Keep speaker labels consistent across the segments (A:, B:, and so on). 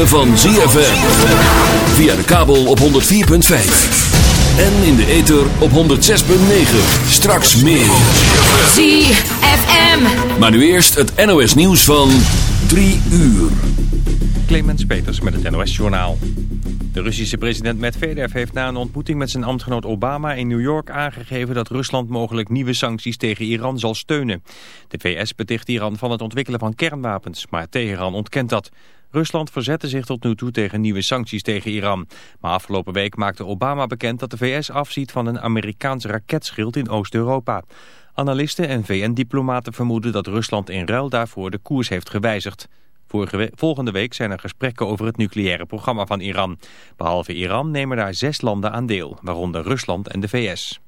A: ritme van ZFM. Via de kabel op 104.5. En in de ether op 106.9. Straks meer.
B: ZFM.
A: Maar nu eerst het NOS nieuws van 3 uur.
C: Clemens Peters met het NOS Journaal. De Russische president Medvedev heeft na een ontmoeting met zijn ambtgenoot Obama in New York aangegeven dat Rusland mogelijk nieuwe sancties tegen Iran zal steunen. De VS beticht Iran van het ontwikkelen van kernwapens, maar Teheran ontkent dat. Rusland verzette zich tot nu toe tegen nieuwe sancties tegen Iran. Maar afgelopen week maakte Obama bekend dat de VS afziet van een Amerikaans raketschild in Oost-Europa. Analisten en VN-diplomaten vermoeden dat Rusland in ruil daarvoor de koers heeft gewijzigd. Volgende week zijn er gesprekken over het nucleaire programma van Iran. Behalve Iran nemen daar zes landen aan deel, waaronder Rusland en de VS.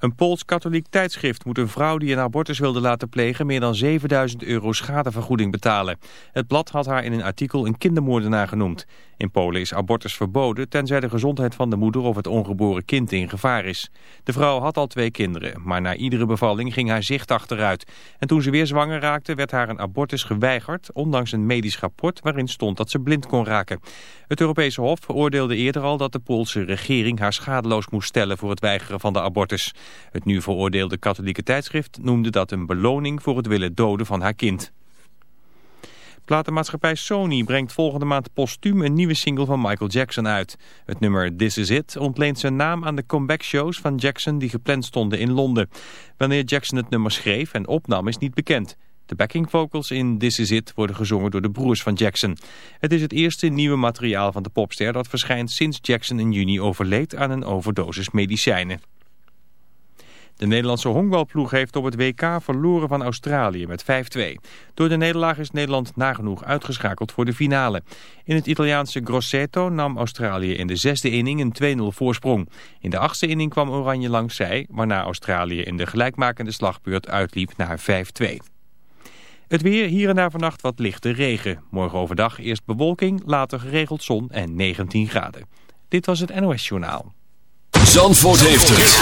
C: Een Pools-katholiek tijdschrift moet een vrouw die een abortus wilde laten plegen meer dan 7000 euro schadevergoeding betalen. Het blad had haar in een artikel een kindermoordenaar genoemd. In Polen is abortus verboden tenzij de gezondheid van de moeder of het ongeboren kind in gevaar is. De vrouw had al twee kinderen, maar na iedere bevalling ging haar zicht achteruit. En toen ze weer zwanger raakte werd haar een abortus geweigerd, ondanks een medisch rapport waarin stond dat ze blind kon raken. Het Europese Hof veroordeelde eerder al dat de Poolse regering haar schadeloos moest stellen voor het weigeren van de abortus. Het nu veroordeelde katholieke tijdschrift noemde dat een beloning voor het willen doden van haar kind. Platenmaatschappij Sony brengt volgende maand postuum een nieuwe single van Michael Jackson uit. Het nummer This Is It ontleent zijn naam aan de comeback-shows van Jackson die gepland stonden in Londen. Wanneer Jackson het nummer schreef en opnam is niet bekend. De backing vocals in This Is It worden gezongen door de broers van Jackson. Het is het eerste nieuwe materiaal van de popster dat verschijnt sinds Jackson in juni overleed aan een overdosis medicijnen. De Nederlandse honkbalploeg heeft op het WK verloren van Australië met 5-2. Door de nederlaag is Nederland nagenoeg uitgeschakeld voor de finale. In het Italiaanse Grosseto nam Australië in de zesde inning een 2-0 voorsprong. In de achtste inning kwam Oranje langs zij, waarna Australië in de gelijkmakende slagbeurt uitliep naar 5-2. Het weer, hier en daar vannacht wat lichte regen. Morgen overdag eerst bewolking, later geregeld zon en 19 graden. Dit was het NOS Journaal.
A: Zandvoort heeft het.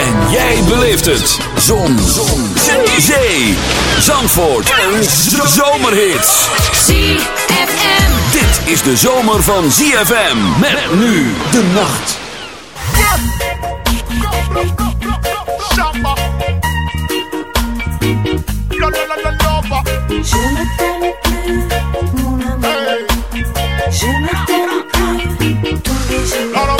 A: En jij beleeft het. Zon. Zon. Zee. Zee. Zandvoort. Een zomerhit.
B: ZFM.
A: Dit is de zomer van ZFM. Met nu de nacht.
D: Je ne t'aime plus, mon amour.
E: Hey,
D: Je ne t'aime plus tous les jours.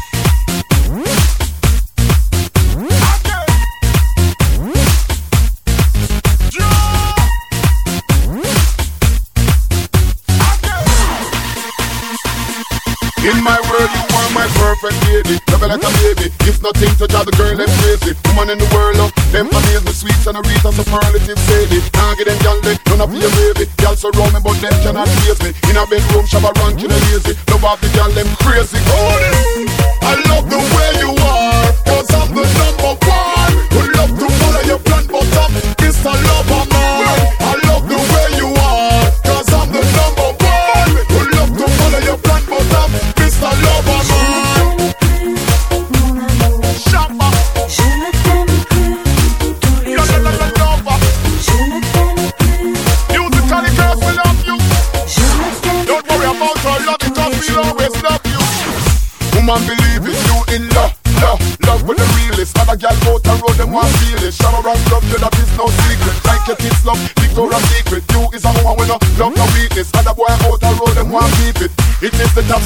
E: In my world, you are my perfect lady. Love you like a baby. It's nothing to drive the girl them crazy. Woman in the world, love them amaze me sweet and a reach and superlative sadie. Can't get them gal they none of your baby. Gal surround me, but them cannot face me. In a bedroom, shabba rank a lazy. Love off the gal them crazy. Oh, I love man believe it. You in love, love, love with the realest. Other gal out the road, them want feel it. Shower around love, you that is no secret. Like your kids love, Victoria's Secret. You is a woman with no love, no weakness. Other boy out the road, them want keep it. It is the top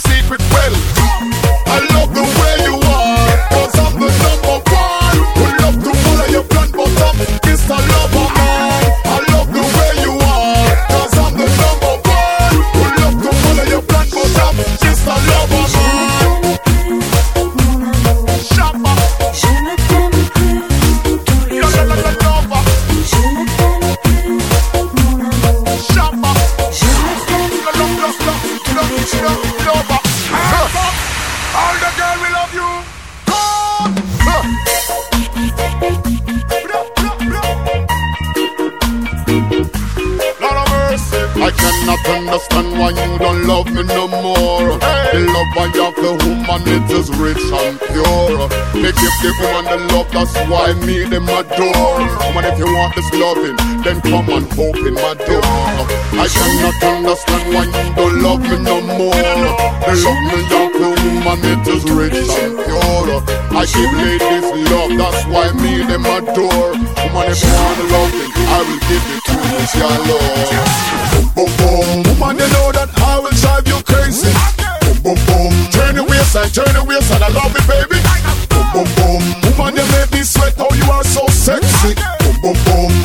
E: that's why me them adore. Woman, if you want this loving, then come and open my door. I cannot understand why you don't love me no more. The love me have the woman, it is rich and pure. I give ladies love, that's why me them adore. Woman, if you want the loving, I will give it to you, your love. Boom, boom, boom. Woman, you know that I will drive you crazy. Boom, boom, boom. Turn your waistline, turn your waistline. I love it, baby. Boom, boom,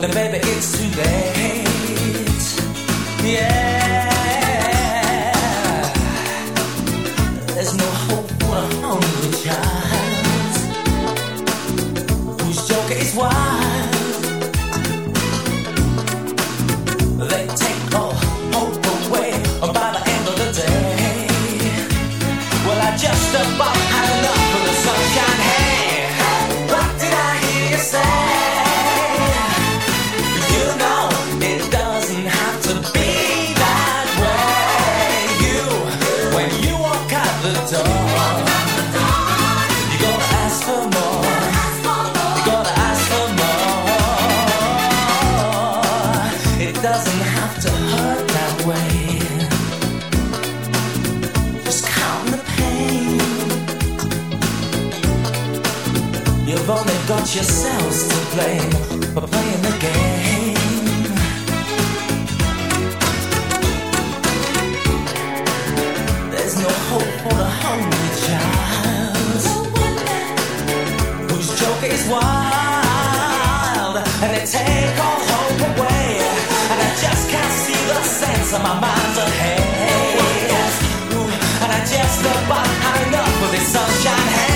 E: Then baby, it's too late. got yourselves to blame for playing the game. There's no hope for the
D: hungry child. No
E: whose joke is wild, and they
D: take all hope
E: away. And I
D: just can't see the sense of my mind's
B: ahead. And I just about high enough for this sunshine.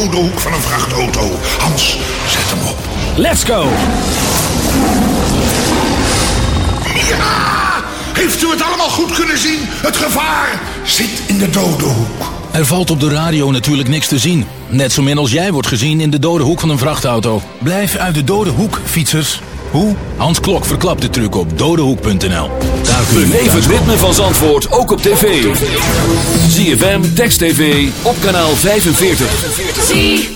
B: Dode hoek van een vrachtauto. Hans, zet hem op.
F: Let's go!
B: Ja! Heeft u het allemaal goed kunnen zien? Het gevaar zit in de dode hoek.
F: Er valt op de radio natuurlijk niks te zien. Net zo min als jij wordt gezien in de dode hoek van een vrachtauto. Blijf uit de dode hoek, fietsers. Hoe? Hans Klok verklapt de truc op dodehoek.nl.
A: Daar kun je Beleef het ritme van Zandvoort ook op tv. ZFM, Text TV, op kanaal 45.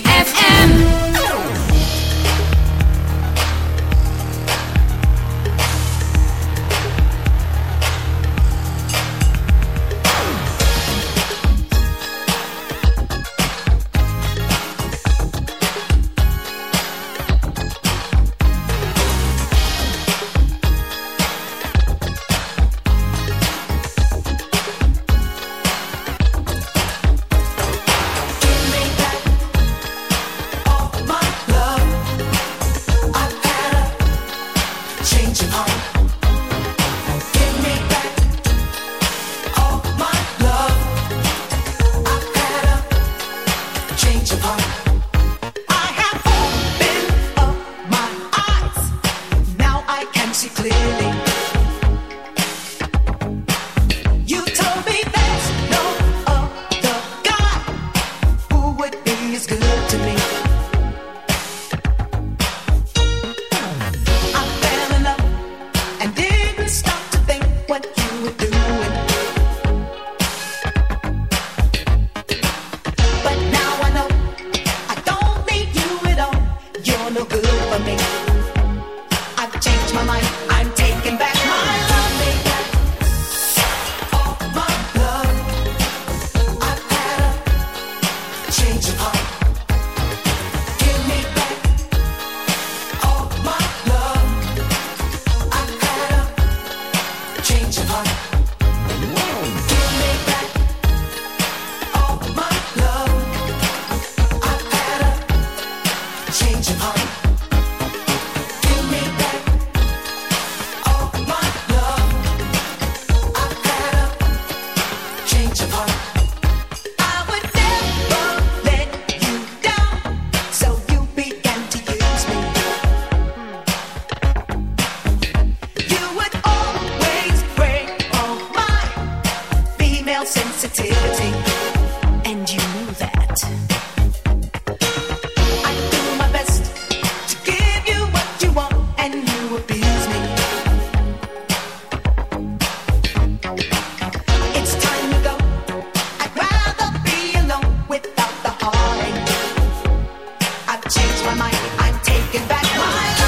G: change my mind. I'm taking back my life.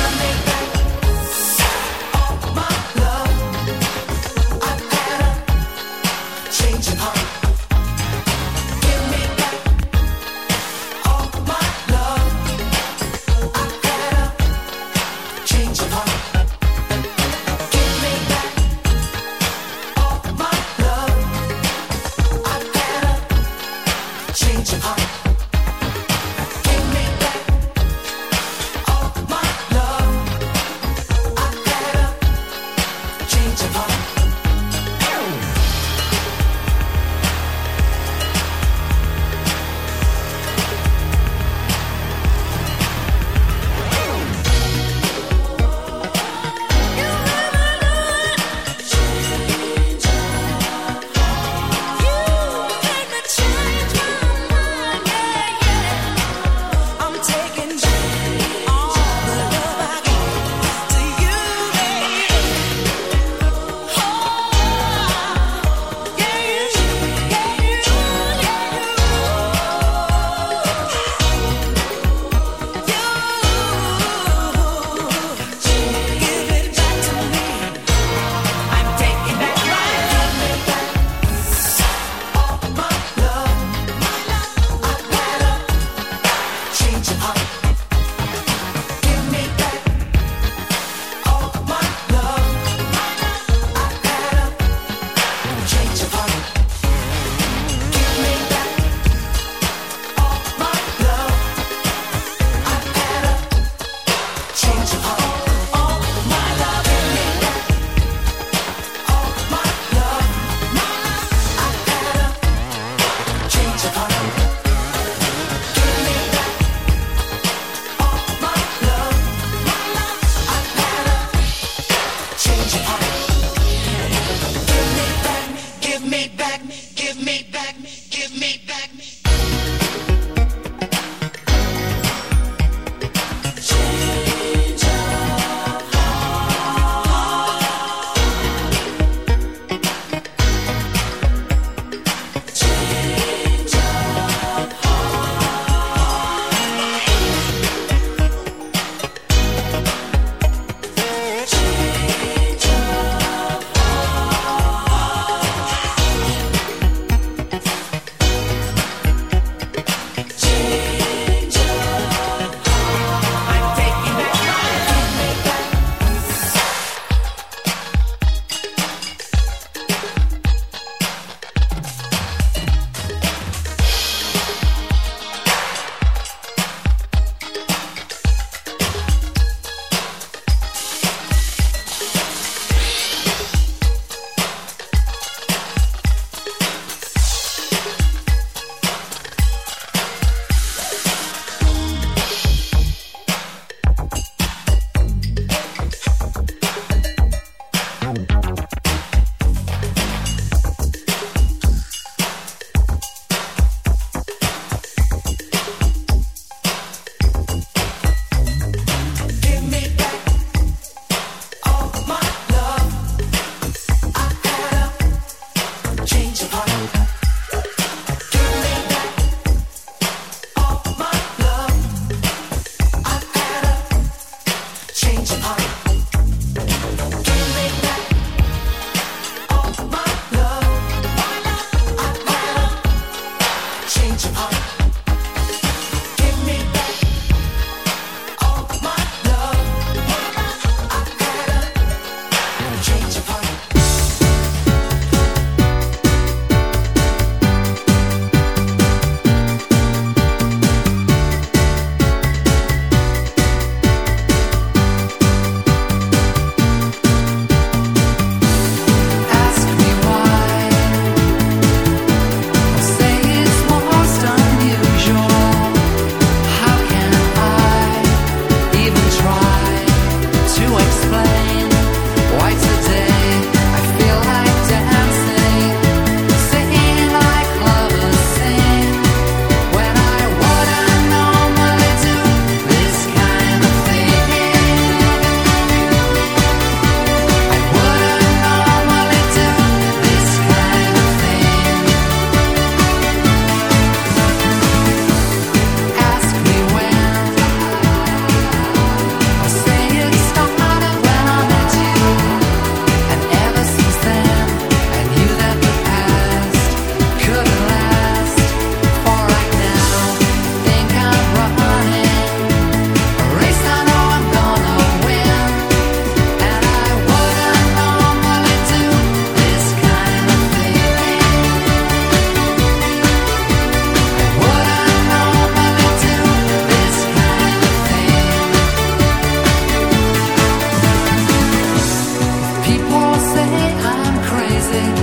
H: nothing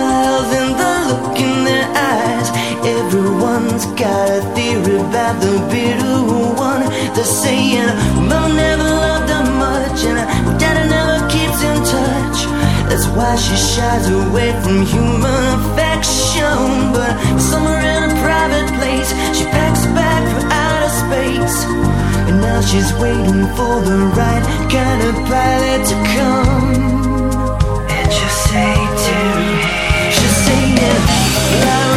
D: smiles and the look in their eyes. Everyone's got a theory about the bitter one. They're saying, Mom never loved her much, and Daddy never keeps in touch. That's why she shies away from human affection. But somewhere in a private place, she packs back for outer space. And now she's waiting for the right kind of pilot to come. And just say, again.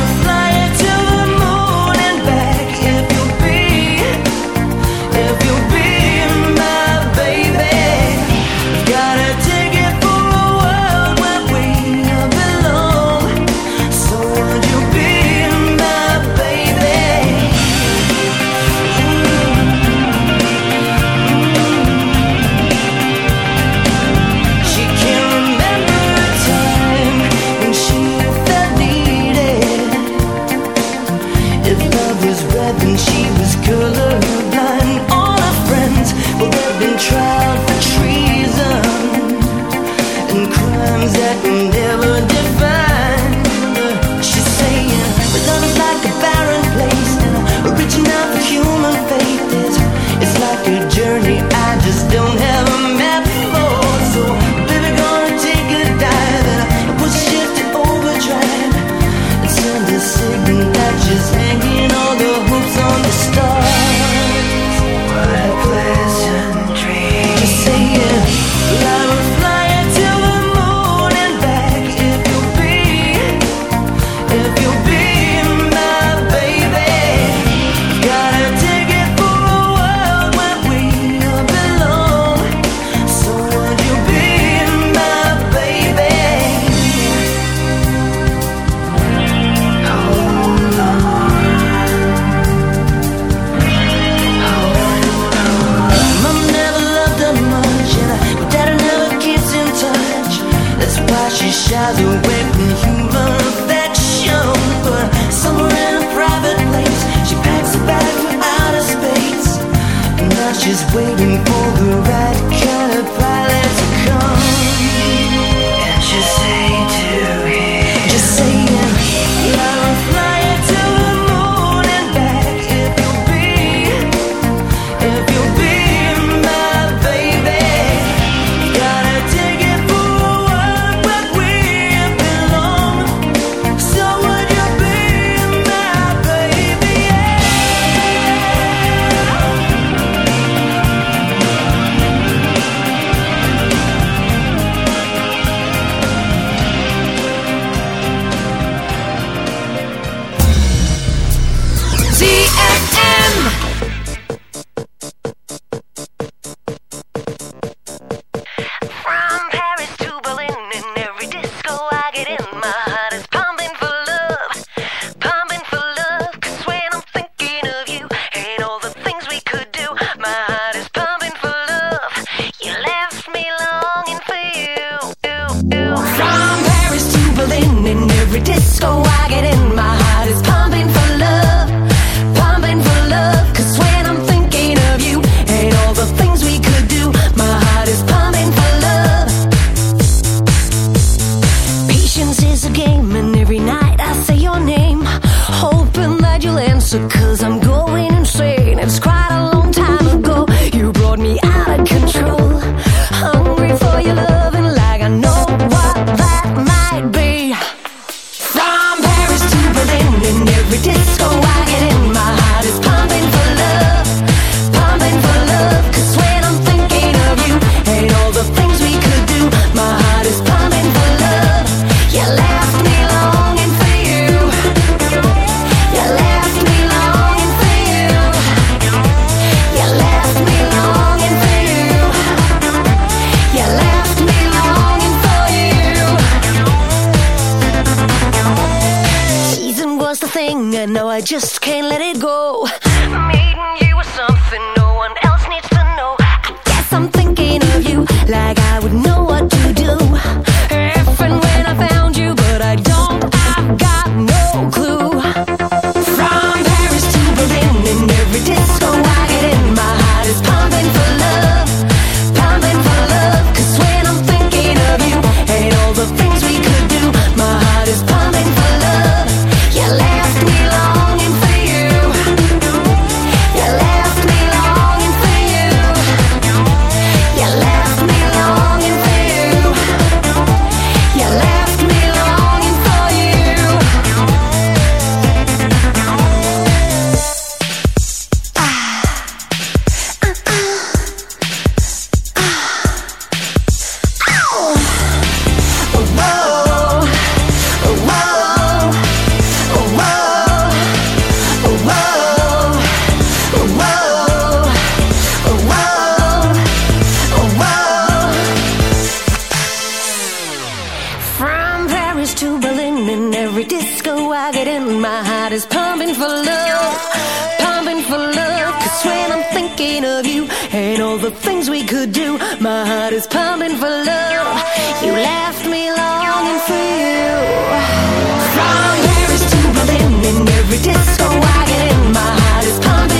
D: and every night I say your name, hoping that you'll answer. Cause I'm going and all the things we could do. My heart is pumping for love. You left me longing for you. From Paris to Berlin, in every disco I get in, my heart is pumping.